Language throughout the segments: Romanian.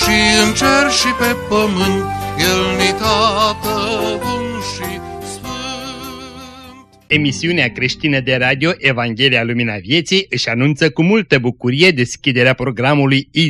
și în cer și pe pământ, El ni tată bun și Emisiunea creștină de radio Evanghelia Lumina Vieții își anunță cu multă bucurie deschiderea programului I056.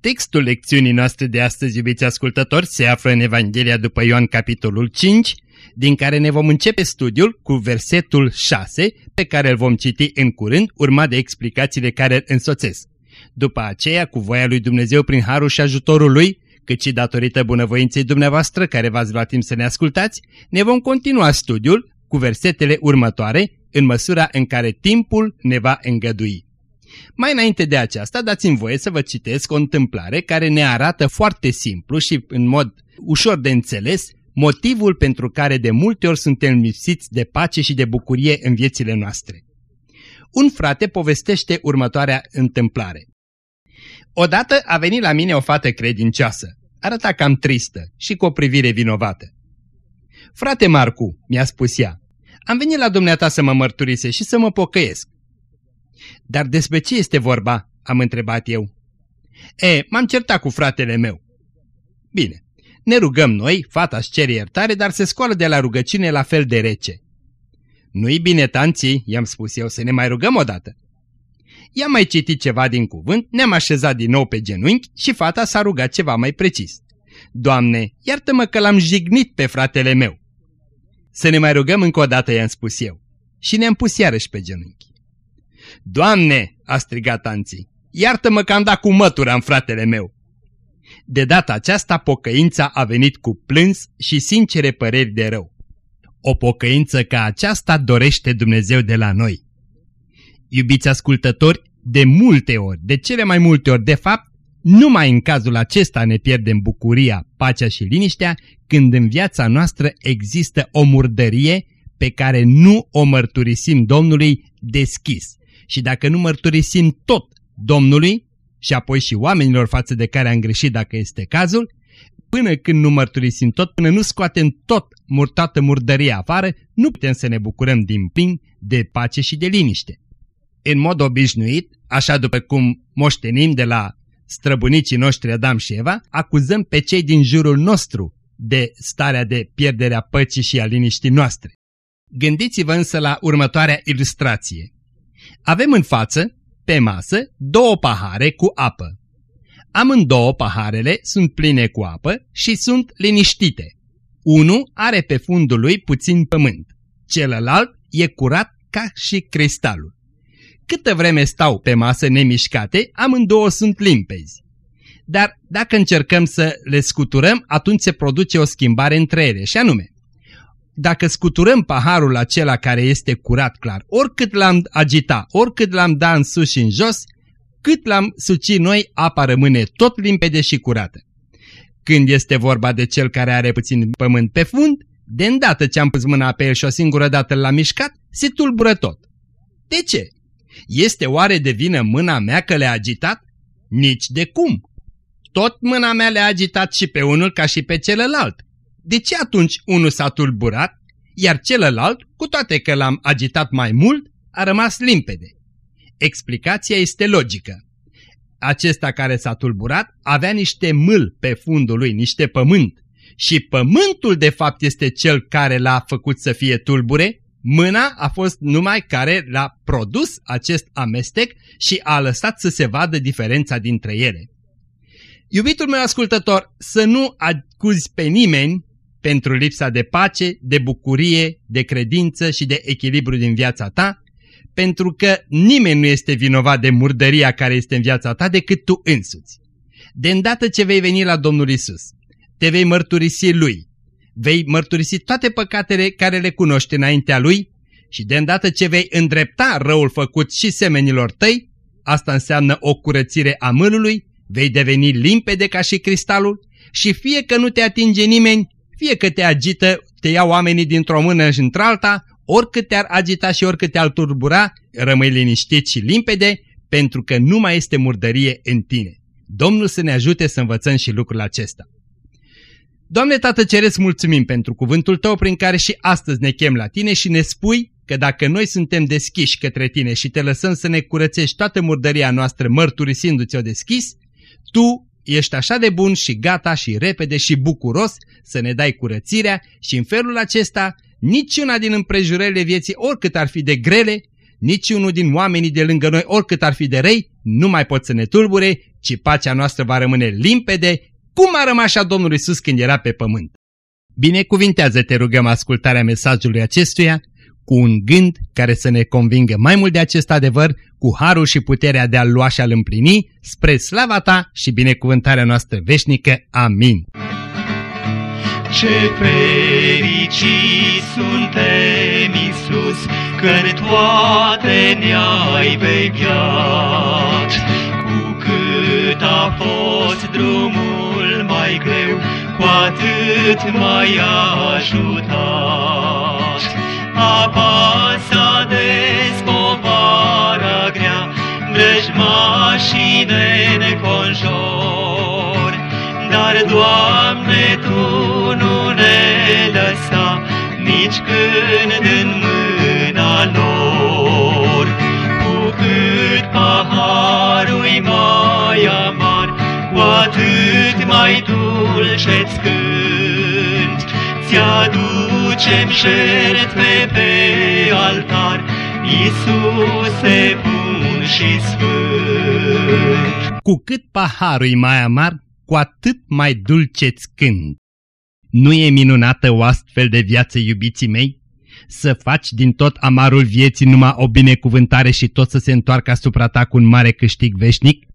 Textul lecțiunii noastre de astăzi, iubiți ascultători, se află în Evanghelia după Ioan capitolul 5, din care ne vom începe studiul cu versetul 6, pe care îl vom citi în curând, urmat de explicațiile care îl însoțesc. După aceea, cu voia lui Dumnezeu prin harul și ajutorul lui, cât și datorită bunăvoinței dumneavoastră care v-ați luat timp să ne ascultați, ne vom continua studiul cu versetele următoare, în măsura în care timpul ne va îngădui. Mai înainte de aceasta, dați-mi voie să vă citesc o întâmplare care ne arată foarte simplu și în mod ușor de înțeles motivul pentru care de multe ori suntem lipsiți de pace și de bucurie în viețile noastre. Un frate povestește următoarea întâmplare. Odată a venit la mine o fată credincioasă. Arăta cam tristă și cu o privire vinovată. Frate Marcu, mi-a spus ea, am venit la dumneata să mă mărturise și să mă pocăiesc. Dar despre ce este vorba? am întrebat eu. E, m-am certat cu fratele meu. Bine, ne rugăm noi, fata își cere iertare, dar se scoală de la rugăciune la fel de rece. Nu-i bine, tanții, i-am spus eu, să ne mai rugăm odată. I-am mai citit ceva din cuvânt, ne-am așezat din nou pe genunchi și fata s-a rugat ceva mai precis. Doamne, iartă-mă că l-am jignit pe fratele meu. Să ne mai rugăm încă o dată, i-am spus eu. Și ne-am pus iarăși pe genunchi. Doamne, a strigat tanții, iartă-mă că am dat cu mătura în fratele meu. De data aceasta pocăința a venit cu plâns și sincere păreri de rău. O pocăință ca aceasta dorește Dumnezeu de la noi. Iubiți ascultători, de multe ori, de cele mai multe ori, de fapt, numai în cazul acesta ne pierdem bucuria, pacea și liniștea, când în viața noastră există o murdărie pe care nu o mărturisim Domnului deschis. Și dacă nu mărturisim tot Domnului și apoi și oamenilor față de care am greșit dacă este cazul, până când nu mărturisim tot, până nu scoatem tot murtată murdăria afară, nu putem să ne bucurăm din plin de pace și de liniște. În mod obișnuit, așa după cum moștenim de la străbunicii noștri Adam și Eva, acuzăm pe cei din jurul nostru de starea de pierdere a păcii și a liniștii noastre. Gândiți-vă însă la următoarea ilustrație. Avem în față, pe masă, două pahare cu apă. Amândouă paharele sunt pline cu apă și sunt liniștite. Unul are pe fundul lui puțin pământ, celălalt e curat ca și cristalul. Câtă vreme stau pe masă nemișcate, amândouă sunt limpezi. Dar dacă încercăm să le scuturăm, atunci se produce o schimbare între ele, și anume, dacă scuturăm paharul acela care este curat clar, oricât l-am agita, oricât l-am da în sus și în jos, cât l-am suci noi, apa rămâne tot limpede și curată. Când este vorba de cel care are puțin pământ pe fund, de îndată ce am pus mâna pe el și o singură dată l-am mișcat, se tulbură tot. De ce? Este oare de vină mâna mea că le-a agitat? Nici de cum. Tot mâna mea le-a agitat și pe unul ca și pe celălalt. De ce atunci unul s-a tulburat, iar celălalt, cu toate că l-am agitat mai mult, a rămas limpede? Explicația este logică. Acesta care s-a tulburat avea niște mâl pe fundul lui, niște pământ. Și pământul de fapt este cel care l-a făcut să fie tulbure, mâna a fost numai care l-a produs acest amestec și a lăsat să se vadă diferența dintre ele. Iubitul meu ascultător, să nu acuzi pe nimeni pentru lipsa de pace, de bucurie, de credință și de echilibru din viața ta, pentru că nimeni nu este vinovat de murdăria care este în viața ta decât tu însuți. De îndată ce vei veni la Domnul Isus, te vei mărturisi Lui, vei mărturisi toate păcatele care le cunoști înaintea Lui și de îndată ce vei îndrepta răul făcut și semenilor tăi, asta înseamnă o curățire a mâlului, vei deveni limpede ca și cristalul și fie că nu te atinge nimeni, fie că te agită, te iau oamenii dintr-o mână și într-alta, oricât te-ar agita și oricât te-ar turbura, rămâi liniștit și limpede, pentru că nu mai este murdărie în tine. Domnul să ne ajute să învățăm și lucrul acesta. Doamne Tată Ceresc, mulțumim pentru cuvântul Tău prin care și astăzi ne chem la Tine și ne spui că dacă noi suntem deschiși către Tine și te lăsăm să ne curățești toată murdăria noastră mărturisindu-ți-o deschis, Tu ești așa de bun și gata și repede și bucuros să ne dai curățirea și în felul acesta niciuna din împrejurările vieții, oricât ar fi de grele, niciunul din oamenii de lângă noi, oricât ar fi de răi, nu mai pot să ne tulbure, ci pacea noastră va rămâne limpede, cum a rămas a Domnul Isus când era pe pământ. Binecuvintează, te rugăm, ascultarea mesajului acestuia, cu un gând care să ne convingă mai mult de acest adevăr, cu harul și puterea de a-l lua și a-l împlini, spre slava ta și binecuvântarea noastră veșnică. Amin. Ce fericit suntem, Iisus, când toate ne-ai vegheat. Cu cât a fost drumul mai greu, cu atât mai ajutat. Apasa des povara grea, vrăjmașii de neconjor, dar, Doamne, Tu nu ne lăsa nici când în mâna lor. Cu cât paharul mai amar, cu atât mai dulce-ți cânt. Ți-aducem șertfe pe altar, Iisuse bun și sfânt. Cu cât paharul mai amar, cu atât mai dulce-ți cânt. Nu e minunată o astfel de viață, iubiții mei? Să faci din tot amarul vieții numai o binecuvântare și tot să se întoarcă asupra ta cu un mare câștig veșnic?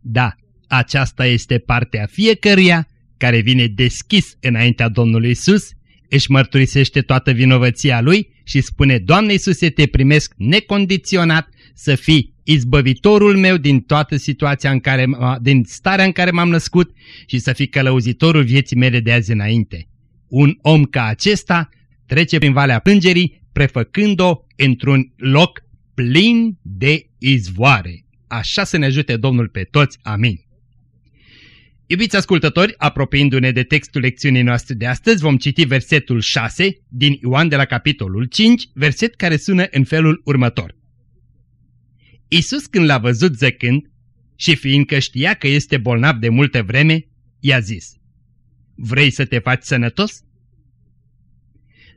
Da, aceasta este partea fiecăruia care vine deschis înaintea Domnului Isus, își mărturisește toată vinovăția lui și spune, Doamne Iisuse, te primesc necondiționat să fii izbăvitorul meu din toată situația în care, din starea în care m-am născut și să fii călăuzitorul vieții mele de azi înainte. Un om ca acesta trece prin Valea Plângerii prefăcând-o într-un loc plin de izvoare. Așa să ne ajute Domnul pe toți. Amin. Iubiți ascultători, apropiindu-ne de textul lecțiunii noastre de astăzi, vom citi versetul 6 din Ioan de la capitolul 5, verset care sună în felul următor. Isus când l-a văzut zăcând și fiindcă știa că este bolnav de multă vreme, i-a zis, Vrei să te faci sănătos?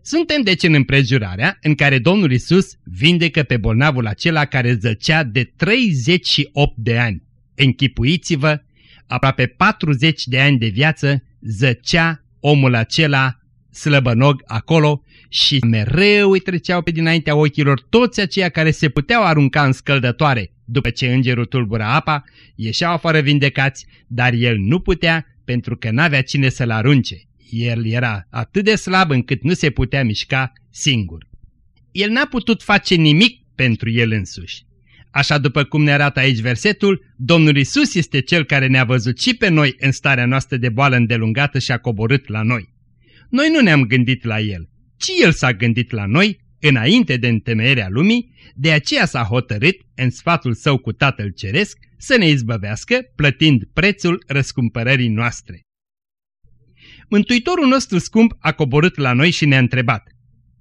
Suntem deci în împrejurarea în care Domnul Isus vindecă pe bolnavul acela care zăcea de 38 de ani. Închipuiți-vă, aproape 40 de ani de viață zăcea omul acela slăbănog acolo și mereu îi treceau pe dinaintea ochilor toți aceia care se puteau arunca în scăldătoare. După ce îngerul tulbura apa, ieșeau afară vindecați, dar el nu putea pentru că n-avea cine să-l arunce. El era atât de slab încât nu se putea mișca singur. El n-a putut face nimic pentru el însuși. Așa după cum ne arată aici versetul, Domnul Isus este Cel care ne-a văzut și pe noi în starea noastră de boală îndelungată și a coborât la noi. Noi nu ne-am gândit la El, ci El s-a gândit la noi înainte de întemeierea lumii, de aceea s-a hotărât, în sfatul său cu Tatăl Ceresc, să ne izbăvească, plătind prețul răscumpărării noastre. Mântuitorul nostru scump a coborât la noi și ne-a întrebat,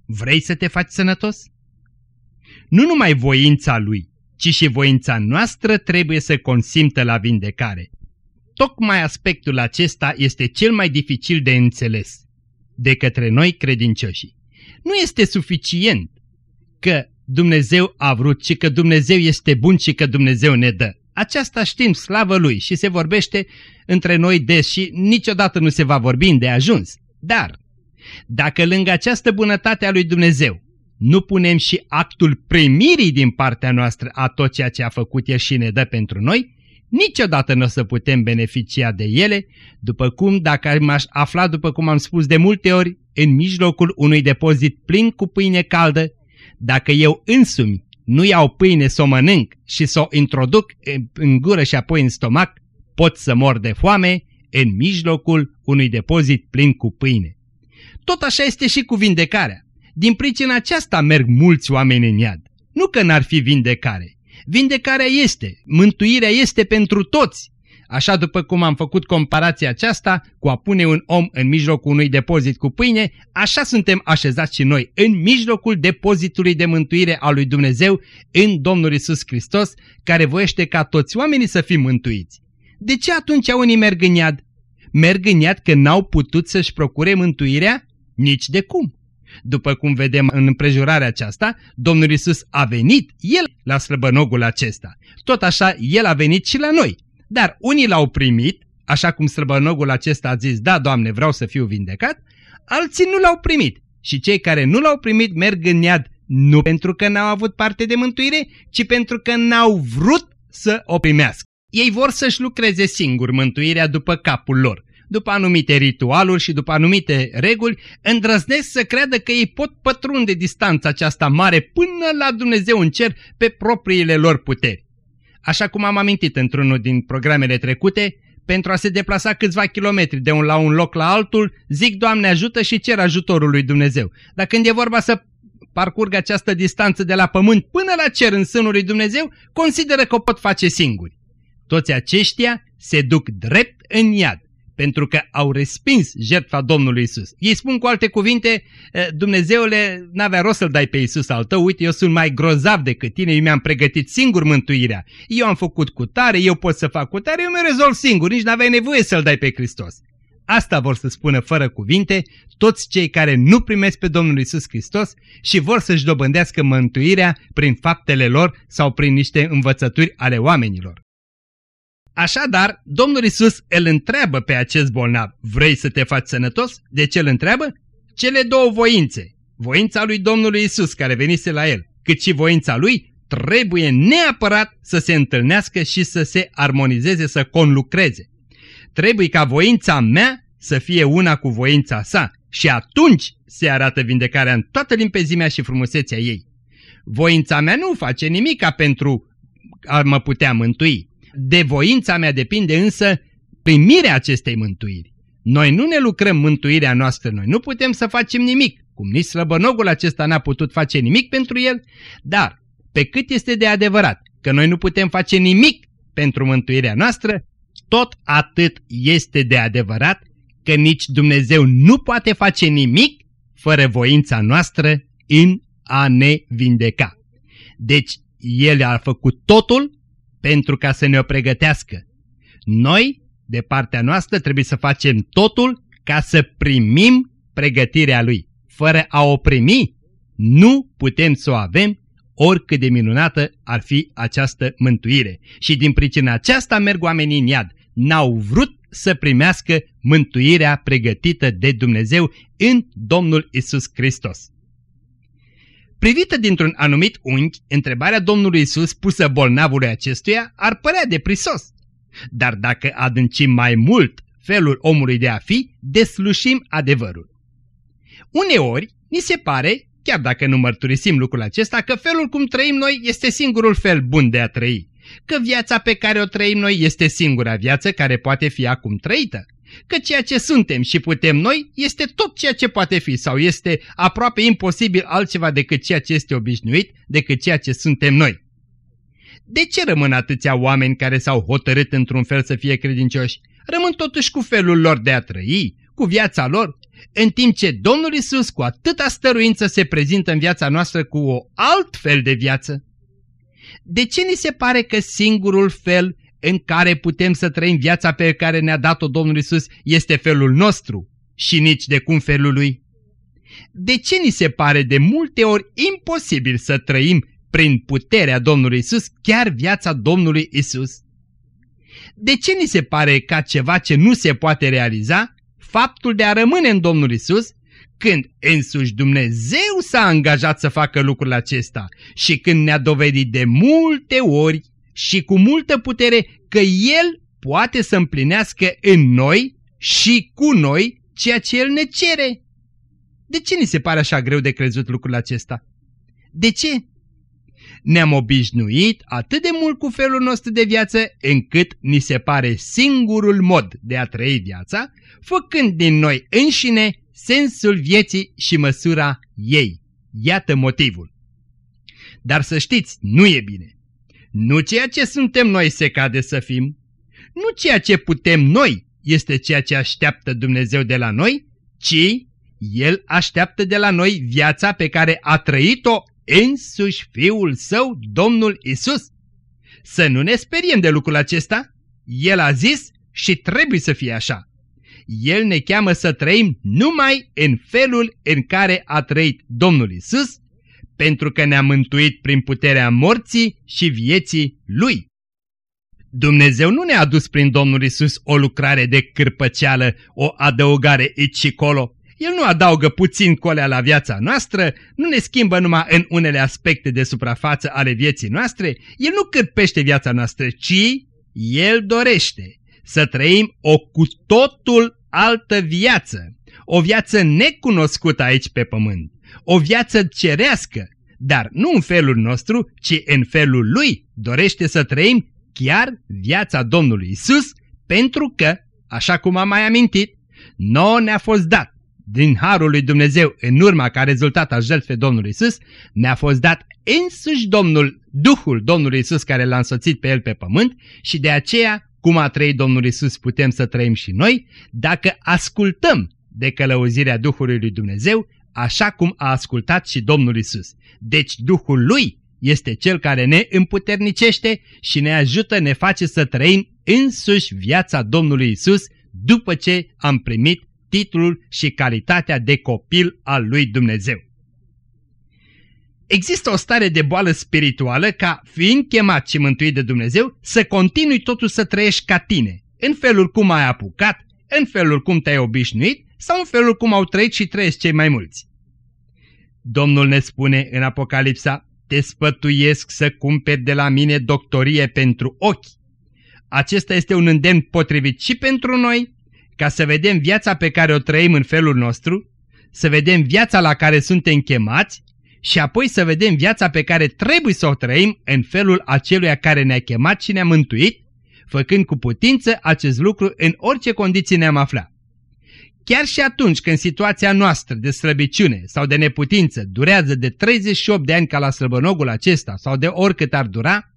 Vrei să te faci sănătos? Nu numai voința lui, ci și voința noastră trebuie să consimtă la vindecare. Tocmai aspectul acesta este cel mai dificil de înțeles de către noi credincioși. Nu este suficient că Dumnezeu a vrut, ci că Dumnezeu este bun și că Dumnezeu ne dă. Aceasta știm, slavă Lui, și se vorbește între noi des și niciodată nu se va vorbi de ajuns. Dar, dacă lângă această bunătate a lui Dumnezeu nu punem și actul primirii din partea noastră a tot ceea ce a făcut El și ne dă pentru noi, niciodată nu o să putem beneficia de ele, după cum dacă m-aș afla, după cum am spus de multe ori, în mijlocul unui depozit plin cu pâine caldă, Dacă eu însumi nu iau pâine să o mănânc și să o introduc în gură și apoi în stomac, pot să mor de foame în mijlocul unui depozit plin cu pâine. Tot așa este și cu vindecarea. Din pricina aceasta merg mulți oameni în iad. Nu că n-ar fi vindecare. Vindecarea este, mântuirea este pentru toți. Așa după cum am făcut comparația aceasta cu a pune un om în mijlocul unui depozit cu pâine, așa suntem așezați și noi în mijlocul depozitului de mântuire al lui Dumnezeu în Domnul Isus Hristos, care voiește ca toți oamenii să fim mântuiți. De ce atunci unii merg în iad? Merg în iad că n-au putut să-și procure mântuirea? Nici de cum. După cum vedem în împrejurarea aceasta, Domnul Isus a venit, El la slăbănogul acesta. Tot așa, El a venit și la noi. Dar unii l-au primit, așa cum slăbănogul acesta a zis, da, Doamne, vreau să fiu vindecat, alții nu l-au primit. Și cei care nu l-au primit merg în iad nu pentru că n-au avut parte de mântuire, ci pentru că n-au vrut să o primească. Ei vor să-și lucreze singuri mântuirea după capul lor după anumite ritualuri și după anumite reguli, îndrăznesc să creadă că ei pot pătrunde distanța aceasta mare până la Dumnezeu în cer pe propriile lor puteri. Așa cum am amintit într-unul din programele trecute, pentru a se deplasa câțiva kilometri de un la un loc la altul, zic Doamne ajută și cer ajutorul lui Dumnezeu. Dar când e vorba să parcurgă această distanță de la pământ până la cer în sânul lui Dumnezeu, consideră că o pot face singuri. Toți aceștia se duc drept în iad pentru că au respins jertfa Domnului Isus. Ei spun cu alte cuvinte, Dumnezeule, n-avea rost să-L dai pe Isus al tău, uite, eu sunt mai grozav decât tine, eu mi-am pregătit singur mântuirea. Eu am făcut cu tare, eu pot să fac cu tare, eu mi rezolv singur, nici n-aveai nevoie să-L dai pe Hristos. Asta vor să spună fără cuvinte toți cei care nu primesc pe Domnul Isus Hristos și vor să-și dobândească mântuirea prin faptele lor sau prin niște învățături ale oamenilor. Așadar, Domnul Isus îl întreabă pe acest bolnav, vrei să te faci sănătos? De ce îl întreabă? Cele două voințe, voința lui Domnului Isus care venise la el, cât și voința lui, trebuie neapărat să se întâlnească și să se armonizeze, să conlucreze. Trebuie ca voința mea să fie una cu voința sa și atunci se arată vindecarea în toată limpezimea și frumusețea ei. Voința mea nu face nimica pentru a mă putea mântui. De voința mea depinde însă primirea acestei mântuiri. Noi nu ne lucrăm mântuirea noastră, noi nu putem să facem nimic, cum nici slăbănogul acesta n-a putut face nimic pentru el, dar pe cât este de adevărat că noi nu putem face nimic pentru mântuirea noastră, tot atât este de adevărat că nici Dumnezeu nu poate face nimic fără voința noastră în a ne vindeca. Deci El a făcut totul pentru ca să ne o pregătească. Noi, de partea noastră, trebuie să facem totul ca să primim pregătirea Lui. Fără a o primi, nu putem să o avem oricât de minunată ar fi această mântuire. Și din pricina aceasta merg oamenii în iad. N-au vrut să primească mântuirea pregătită de Dumnezeu în Domnul Isus Hristos. Privită dintr-un anumit unghi, întrebarea Domnului Isus pusă bolnavului acestuia ar părea deprisos. Dar dacă adâncim mai mult felul omului de a fi, deslușim adevărul. Uneori, ni se pare, chiar dacă nu mărturisim lucrul acesta, că felul cum trăim noi este singurul fel bun de a trăi, că viața pe care o trăim noi este singura viață care poate fi acum trăită că ceea ce suntem și putem noi este tot ceea ce poate fi sau este aproape imposibil altceva decât ceea ce este obișnuit, decât ceea ce suntem noi. De ce rămân atâția oameni care s-au hotărât într-un fel să fie credincioși? Rămân totuși cu felul lor de a trăi, cu viața lor, în timp ce Domnul Isus cu atâta stăruință se prezintă în viața noastră cu o alt fel de viață. De ce ni se pare că singurul fel în care putem să trăim viața pe care ne-a dat-o Domnul Isus este felul nostru și nici de cum felul Lui? De ce ni se pare de multe ori imposibil să trăim prin puterea Domnului Isus chiar viața Domnului Isus? De ce ni se pare ca ceva ce nu se poate realiza faptul de a rămâne în Domnul Isus când însuși Dumnezeu s-a angajat să facă lucrul acesta și când ne-a dovedit de multe ori și cu multă putere că El poate să împlinească în noi și cu noi ceea ce El ne cere. De ce ni se pare așa greu de crezut lucrul acesta? De ce? Ne-am obișnuit atât de mult cu felul nostru de viață încât ni se pare singurul mod de a trăi viața, făcând din noi înșine sensul vieții și măsura ei. Iată motivul. Dar să știți, nu e bine. Nu ceea ce suntem noi se cade să fim, nu ceea ce putem noi este ceea ce așteaptă Dumnezeu de la noi, ci El așteaptă de la noi viața pe care a trăit-o însuși Fiul Său, Domnul Isus. Să nu ne speriem de lucrul acesta, El a zis și trebuie să fie așa. El ne cheamă să trăim numai în felul în care a trăit Domnul Isus, pentru că ne-a mântuit prin puterea morții și vieții Lui. Dumnezeu nu ne-a dus prin Domnul Isus o lucrare de cârpăceală, o adăugare aici colo. El nu adaugă puțin colea la viața noastră, nu ne schimbă numai în unele aspecte de suprafață ale vieții noastre, El nu cârpește viața noastră, ci El dorește să trăim o cu totul altă viață, o viață necunoscută aici pe pământ, o viață cerească, dar nu în felul nostru, ci în felul Lui dorește să trăim chiar viața Domnului Isus, pentru că, așa cum am mai amintit, nouă ne-a fost dat din Harul lui Dumnezeu în urma ca rezultat al jertfei Domnului Isus, ne-a fost dat însuși Domnul, Duhul Domnului Isus care l-a însoțit pe el pe pământ și de aceea, cum a trăit Domnul Isus, putem să trăim și noi, dacă ascultăm de călăuzirea Duhului lui Dumnezeu, așa cum a ascultat și Domnul Isus. Deci Duhul Lui este Cel care ne împuternicește și ne ajută, ne face să trăim însuși viața Domnului Isus după ce am primit titlul și calitatea de copil al lui Dumnezeu. Există o stare de boală spirituală ca, fiind chemat și mântuit de Dumnezeu, să continui totul să trăiești ca tine, în felul cum ai apucat, în felul cum te-ai obișnuit sau în felul cum au trăit și trăiesc cei mai mulți. Domnul ne spune în Apocalipsa, te spătuiesc să cumperi de la mine doctorie pentru ochi. Acesta este un îndemn potrivit și pentru noi, ca să vedem viața pe care o trăim în felul nostru, să vedem viața la care suntem chemați și apoi să vedem viața pe care trebuie să o trăim în felul aceluia care ne-a chemat și ne-a mântuit, făcând cu putință acest lucru în orice condiții ne-am aflat. Chiar și atunci când situația noastră de slăbiciune sau de neputință durează de 38 de ani ca la slăbănogul acesta sau de oricât ar dura,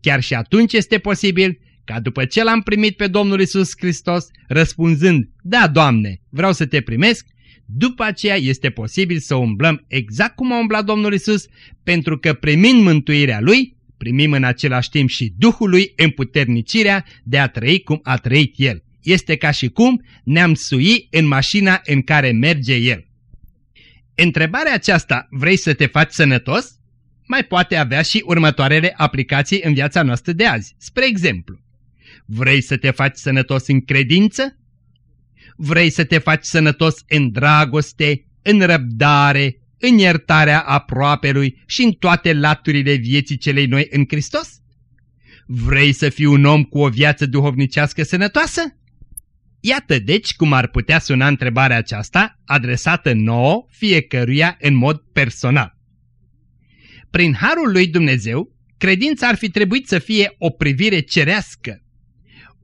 chiar și atunci este posibil ca după ce l-am primit pe Domnul Isus Hristos, răspunzând, da, Doamne, vreau să te primesc, după aceea este posibil să umblăm exact cum a umblat Domnul Isus, pentru că primind mântuirea Lui, primim în același timp și Duhului împuternicirea de a trăi cum a trăit El este ca și cum ne-am sui în mașina în care merge el. Întrebarea aceasta, vrei să te faci sănătos? Mai poate avea și următoarele aplicații în viața noastră de azi. Spre exemplu, vrei să te faci sănătos în credință? Vrei să te faci sănătos în dragoste, în răbdare, în iertarea aproapelui și în toate laturile vieții celei noi în Hristos? Vrei să fii un om cu o viață duhovnicească sănătoasă? Iată deci cum ar putea suna întrebarea aceasta, adresată nouă fiecăruia în mod personal. Prin harul lui Dumnezeu, credința ar fi trebuit să fie o privire cerească,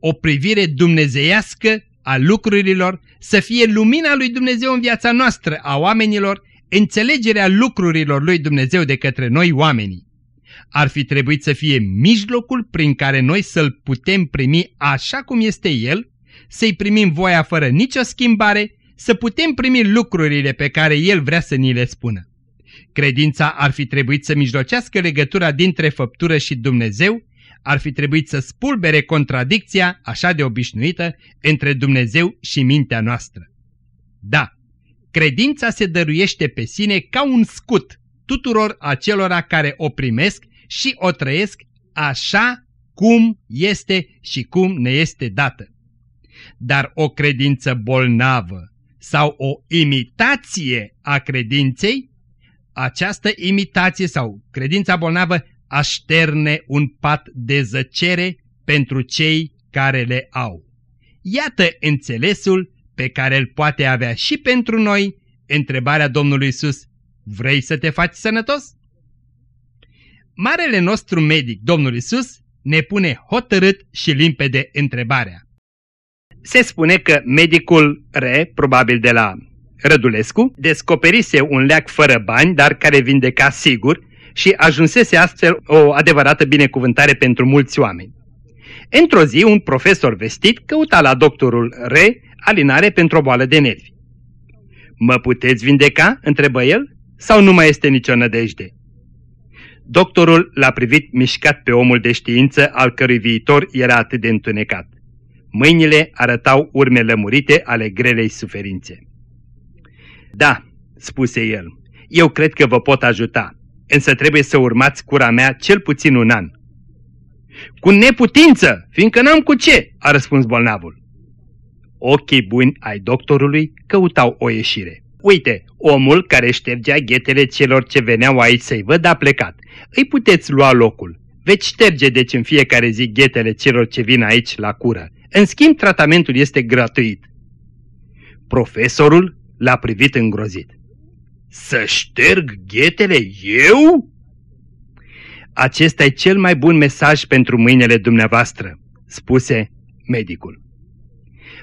o privire dumnezeiască a lucrurilor, să fie lumina lui Dumnezeu în viața noastră, a oamenilor, înțelegerea lucrurilor lui Dumnezeu de către noi oamenii. Ar fi trebuit să fie mijlocul prin care noi să-L putem primi așa cum este El, să-i primim voia fără nicio schimbare, să putem primi lucrurile pe care El vrea să ni le spună. Credința ar fi trebuit să mijlocească legătura dintre făptură și Dumnezeu, ar fi trebuit să spulbere contradicția, așa de obișnuită, între Dumnezeu și mintea noastră. Da, credința se dăruiește pe sine ca un scut tuturor acelora care o primesc și o trăiesc așa cum este și cum ne este dată dar o credință bolnavă sau o imitație a credinței, această imitație sau credința bolnavă așterne un pat de zăcere pentru cei care le au. Iată înțelesul pe care îl poate avea și pentru noi întrebarea Domnului Isus: Vrei să te faci sănătos? Marele nostru medic, Domnul Isus, ne pune hotărât și limpede întrebarea. Se spune că medicul Re, probabil de la Rădulescu, descoperise un leac fără bani, dar care vindeca sigur și ajunsese astfel o adevărată binecuvântare pentru mulți oameni. Într-o zi, un profesor vestit căuta la doctorul Re alinare pentru o boală de nervi. Mă puteți vindeca?" întrebă el, sau nu mai este nicio nădejde?" Doctorul l-a privit mișcat pe omul de știință al cărui viitor era atât de întunecat. Mâinile arătau urme lămurite ale grelei suferințe. Da, spuse el, eu cred că vă pot ajuta, însă trebuie să urmați cura mea cel puțin un an. Cu neputință, fiindcă n-am cu ce, a răspuns bolnavul. Ochii buni ai doctorului căutau o ieșire. Uite, omul care ștergea ghetele celor ce veneau aici să-i văd a plecat. Îi puteți lua locul. Veți șterge deci în fiecare zi ghetele celor ce vin aici la cură. În schimb, tratamentul este gratuit. Profesorul l-a privit îngrozit. Să șterg ghetele eu? Acesta e cel mai bun mesaj pentru mâinile dumneavoastră, spuse medicul.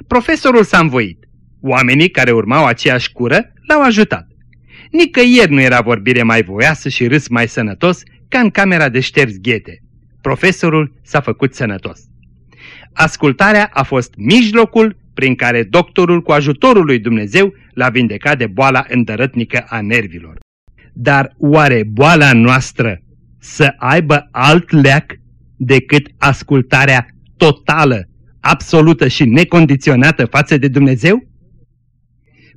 Profesorul s-a învoit. Oamenii care urmau aceeași cură l-au ajutat. Nicăieri nu era vorbire mai voiasă și râs mai sănătos ca în camera de șters ghete. Profesorul s-a făcut sănătos. Ascultarea a fost mijlocul prin care doctorul cu ajutorul lui Dumnezeu l-a vindecat de boala îndărătnică a nervilor. Dar oare boala noastră să aibă alt leac decât ascultarea totală, absolută și necondiționată față de Dumnezeu?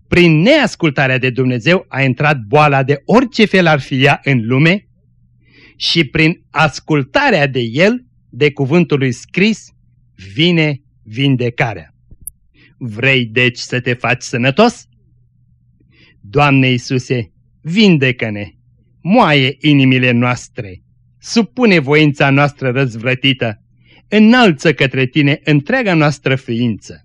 Prin neascultarea de Dumnezeu a intrat boala de orice fel ar fi ea în lume și prin ascultarea de El, de cuvântul lui scris, vine vindecarea. Vrei deci să te faci sănătos? Doamne Iisuse, vindecă-ne, moaie inimile noastre, supune voința noastră răzvrătită, înalță către Tine întreaga noastră ființă.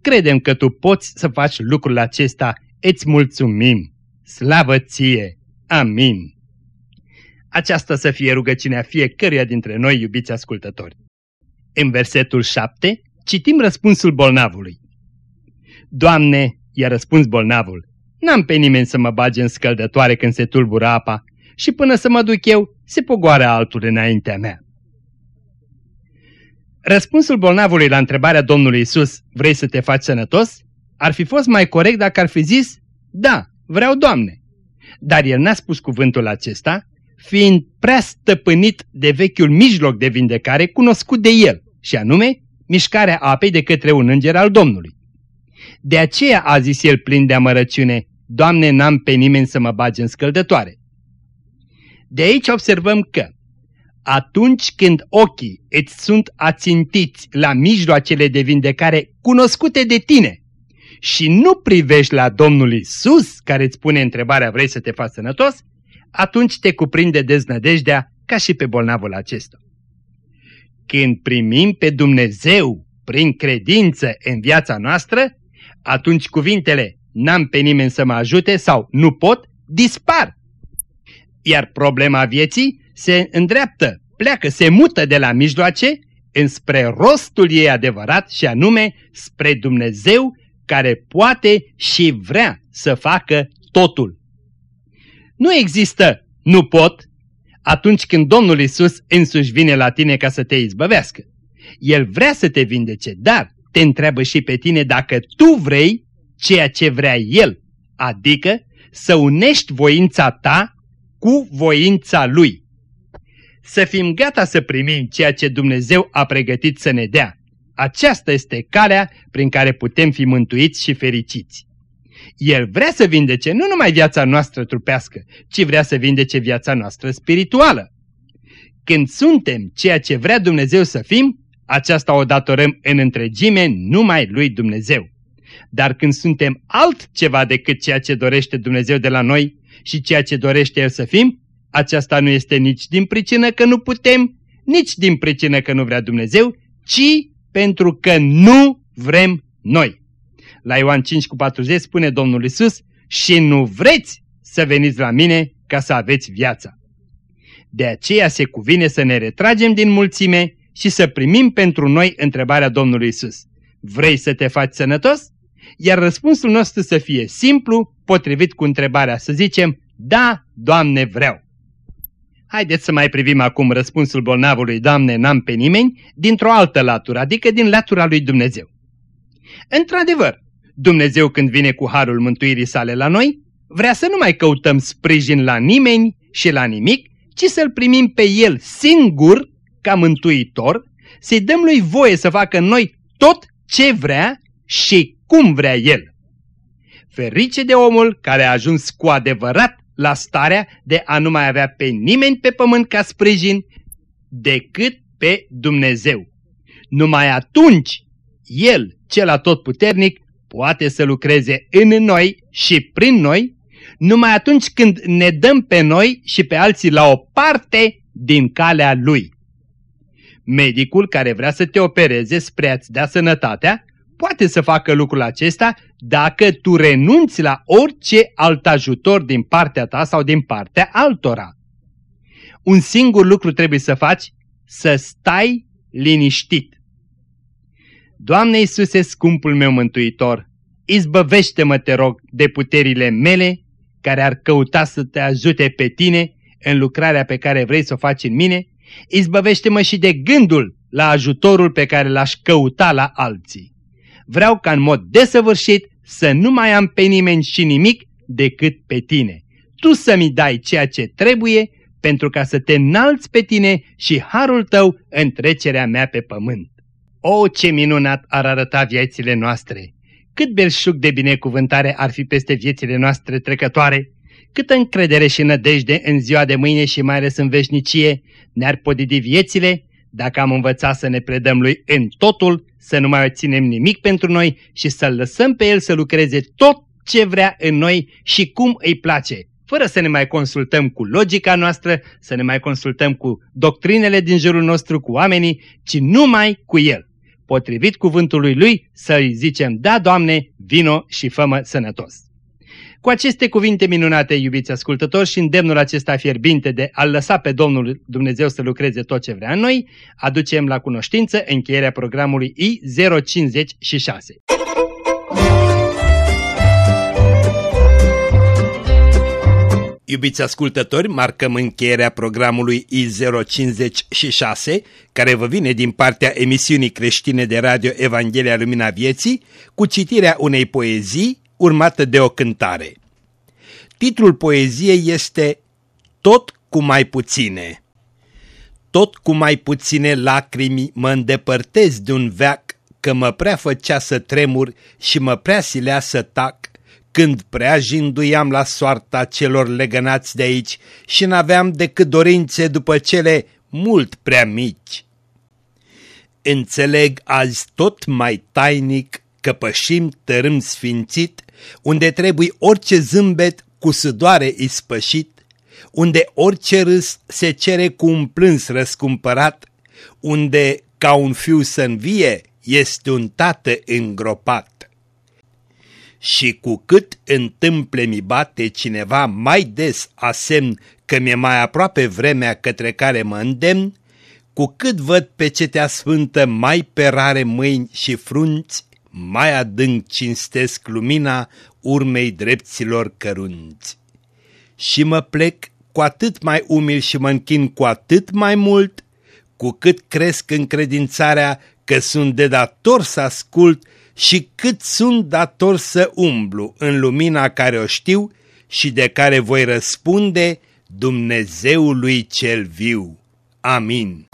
Credem că Tu poți să faci lucrul acesta, îți mulțumim. Slavă Ție! Amin! Aceasta să fie rugăciunea fiecăruia dintre noi, iubiți ascultători. În versetul 7 citim răspunsul bolnavului. Doamne, i-a răspuns bolnavul, n-am pe nimeni să mă bage în scăldătoare când se tulbură apa și până să mă duc eu, se pogoară altul înaintea mea. Răspunsul bolnavului la întrebarea Domnului Isus, vrei să te faci sănătos? Ar fi fost mai corect dacă ar fi zis, da, vreau Doamne. Dar el n-a spus cuvântul acesta, fiind prea stăpânit de vechiul mijloc de vindecare cunoscut de el, și anume mișcarea apei de către un înger al Domnului. De aceea a zis el plin de amărăciune, Doamne, n-am pe nimeni să mă bage în scăldătoare. De aici observăm că atunci când ochii îți sunt ațintiți la mijloacele de vindecare cunoscute de tine și nu privești la Domnul Isus care îți pune întrebarea vrei să te faci sănătos, atunci te cuprinde deznădejdea ca și pe bolnavul acesta. Când primim pe Dumnezeu prin credință în viața noastră, atunci cuvintele n-am pe nimeni să mă ajute sau nu pot, dispar. Iar problema vieții se îndreaptă, pleacă, se mută de la mijloace înspre rostul ei adevărat și anume spre Dumnezeu care poate și vrea să facă totul. Nu există nu pot atunci când Domnul Isus însuși vine la tine ca să te izbăvească. El vrea să te vindece, dar te întreabă și pe tine dacă tu vrei ceea ce vrea El, adică să unești voința ta cu voința Lui. Să fim gata să primim ceea ce Dumnezeu a pregătit să ne dea. Aceasta este calea prin care putem fi mântuiți și fericiți. El vrea să vindece nu numai viața noastră trupească, ci vrea să vindece viața noastră spirituală. Când suntem ceea ce vrea Dumnezeu să fim, aceasta o datorăm în întregime numai lui Dumnezeu. Dar când suntem altceva decât ceea ce dorește Dumnezeu de la noi și ceea ce dorește El să fim, aceasta nu este nici din pricină că nu putem, nici din pricină că nu vrea Dumnezeu, ci pentru că nu vrem noi. La Ioan 5 cu 40 spune Domnul Isus, și nu vreți să veniți la mine ca să aveți viața. De aceea se cuvine să ne retragem din mulțime și să primim pentru noi întrebarea Domnului Isus. Vrei să te faci sănătos? Iar răspunsul nostru să fie simplu, potrivit cu întrebarea, să zicem, da, Doamne, vreau. Haideți să mai privim acum răspunsul bolnavului, Doamne, n-am pe nimeni, dintr-o altă latură, adică din latura lui Dumnezeu. Într-adevăr, Dumnezeu când vine cu harul mântuirii sale la noi, vrea să nu mai căutăm sprijin la nimeni și la nimic, ci să-L primim pe El singur ca mântuitor, să-i dăm lui voie să facă în noi tot ce vrea și cum vrea El. Ferice de omul care a ajuns cu adevărat la starea de a nu mai avea pe nimeni pe pământ ca sprijin decât pe Dumnezeu. Numai atunci El, cel atotputernic, poate să lucreze în noi și prin noi, numai atunci când ne dăm pe noi și pe alții la o parte din calea Lui. Medicul care vrea să te opereze spre a-ți dea sănătatea, poate să facă lucrul acesta dacă tu renunți la orice alt ajutor din partea ta sau din partea altora. Un singur lucru trebuie să faci, să stai liniștit. Doamne Iisuse, scumpul meu mântuitor, izbăvește-mă, te rog, de puterile mele care ar căuta să te ajute pe tine în lucrarea pe care vrei să o faci în mine, izbăvește-mă și de gândul la ajutorul pe care l-aș căuta la alții. Vreau ca în mod desăvârșit să nu mai am pe nimeni și nimic decât pe tine. Tu să-mi dai ceea ce trebuie pentru ca să te înalți pe tine și harul tău în trecerea mea pe pământ. O, ce minunat ar arăta viețile noastre! Cât belșug de binecuvântare ar fi peste viețile noastre trecătoare! Câtă încredere și nădejde în ziua de mâine și mai ales în veșnicie ne-ar podidi viețile dacă am învățat să ne predăm lui în totul, să nu mai ținem nimic pentru noi și să-L lăsăm pe El să lucreze tot ce vrea în noi și cum îi place, fără să ne mai consultăm cu logica noastră, să ne mai consultăm cu doctrinele din jurul nostru, cu oamenii, ci numai cu El. Potrivit cuvântului Lui să-i zicem, da, Doamne, vino și fă sănătos. Cu aceste cuvinte minunate, iubiți ascultători, și îndemnul acesta fierbinte de a lăsa pe Domnul Dumnezeu să lucreze tot ce vrea în noi, aducem la cunoștință încheierea programului I-056. Iubiți ascultători, marcăm încheierea programului I056, care vă vine din partea emisiunii creștine de radio Evanghelia Lumina Vieții, cu citirea unei poezii urmată de o cântare. Titlul poeziei este Tot cu mai puține. Tot cu mai puține lacrimi mă îndepărtez de un veac, că mă prea făcea să tremur și mă prea silea să tac, când prea jinduiam la soarta celor legănați de aici și n-aveam decât dorințe după cele mult prea mici. Înțeleg azi tot mai tainic că pășim tărâm sfințit unde trebuie orice zâmbet cu sudoare ispășit, unde orice râs se cere cu un plâns răscumpărat, unde, ca un fiu să învie, este un tată îngropat. Și cu cât întâmple mi bate cineva mai des asemn că mi-e mai aproape vremea către care mă îndemn, cu cât văd pe cetea sfântă mai pe rare mâini și frunți, mai adânc cinstesc lumina urmei drepților cărunți. Și mă plec cu atât mai umil și mă închin cu atât mai mult, cu cât cresc încredințarea că sunt de dator să ascult și cât sunt dator să umblu în lumina care o știu și de care voi răspunde Dumnezeului cel viu. Amin.